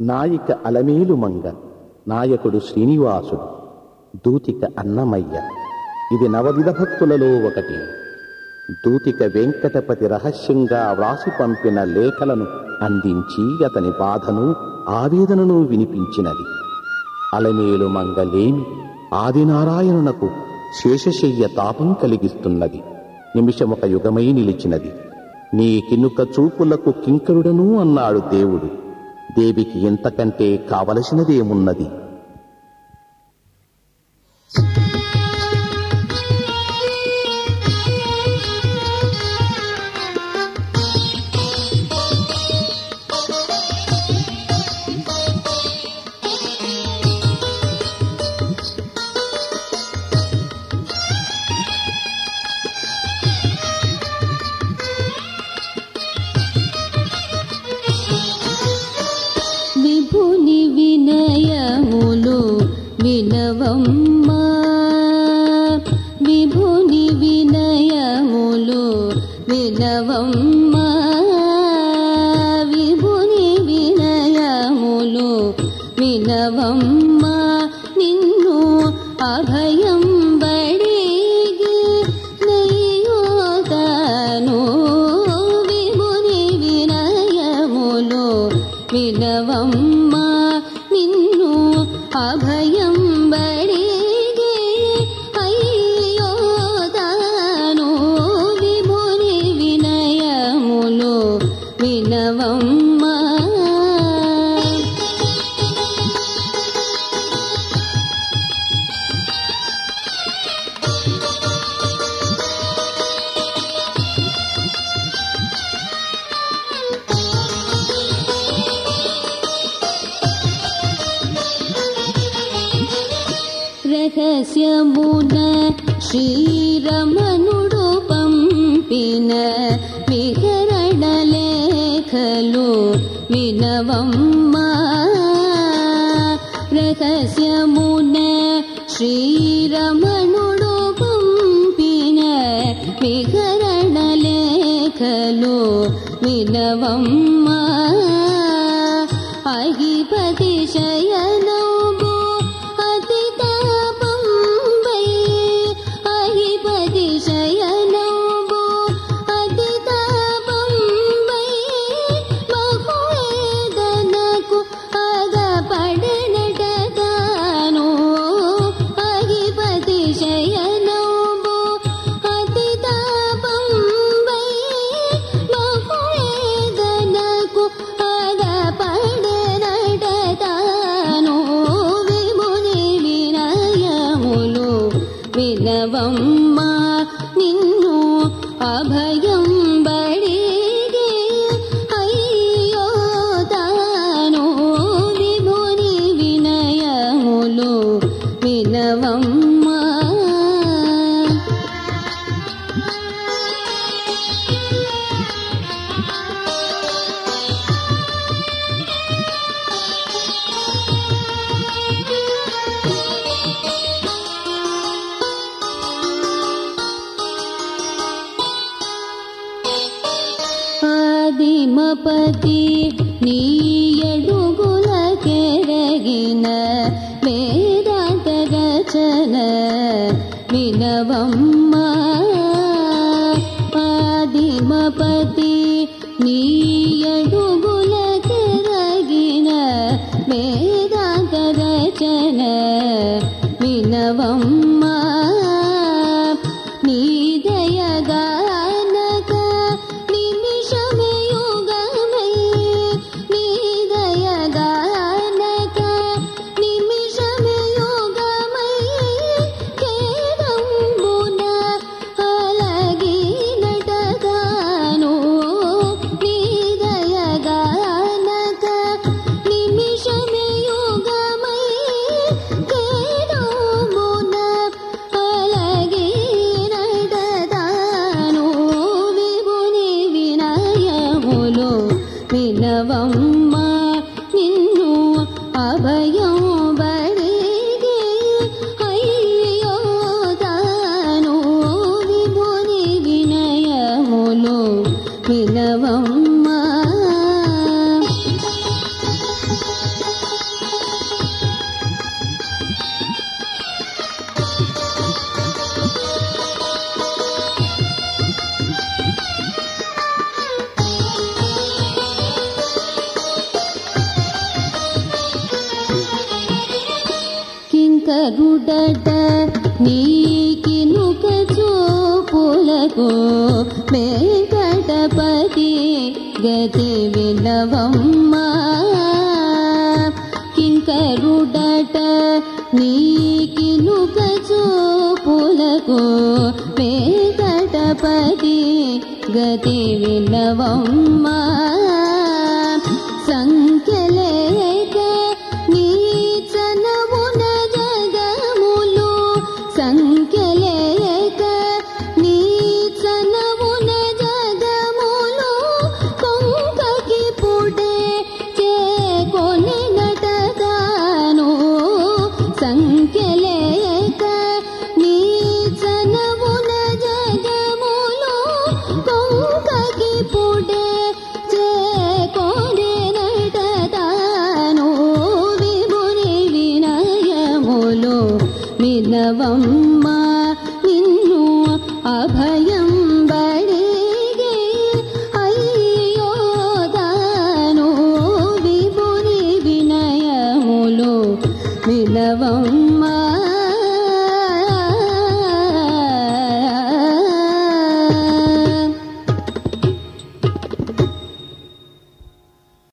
నాయిక అలమేలు మంగ నాయకుడు శ్రీనివాసుడు దూతిక అన్నమయ్య. ఇది నవవిధ భక్తులలో ఒకటి. దూతిక వెంకటపతి రహస్యంగా వ్రాసి పంపిన లేఖలను అందించి అతని బాధను ఆవేదనను వినిపించినది. అలమేలు మంగలేమి ఆదినారాయణునకు శేషశయ్య తాపం కలిగిస్తున్నది. నిమిషమొక యుగమై నిలిచినది. నీ కినుక చూపులకు కింకరుడను అన్నాడు దేవుడు. దేవికి ఇంతకంటే కావలసినదేమున్నది? వినవమ్మా విభుని వినయములు వినవమ్మా విభుని వినయములు వినవమ్మా నిన్ను అభయం బడిగి నయ్యోతాను విభుని వినయములు వినవమ్మా నిన్ను అభయం వినవమ్మా. రహస్యమున శ్రీరమణుడు పంపిన खलु मीनवम् मा प्रकश्यमुन श्रीरमणोपं पिन विकरणल खलु विनवम् मा अहिपतिशयन అభయం పతి నీయడుగుల కెరగిన వేదాంత రచన వినవమ్మా. ఆదిమపతి నీయడుగుల కెరగిన వేదాంత రచన వినవమ్మ. పిలవమ్మా కింకరుడట నీకినుక చూపులకు మే గతి వినవమ్మా. కింకరుడట నీకినుక చూపులకు వెంకటపతి గతి వినవమ్మా. వినవమ్మ నిన్ను అభయం బడిగే అయ్యో దాను విముని వినయములు వినవమ్మ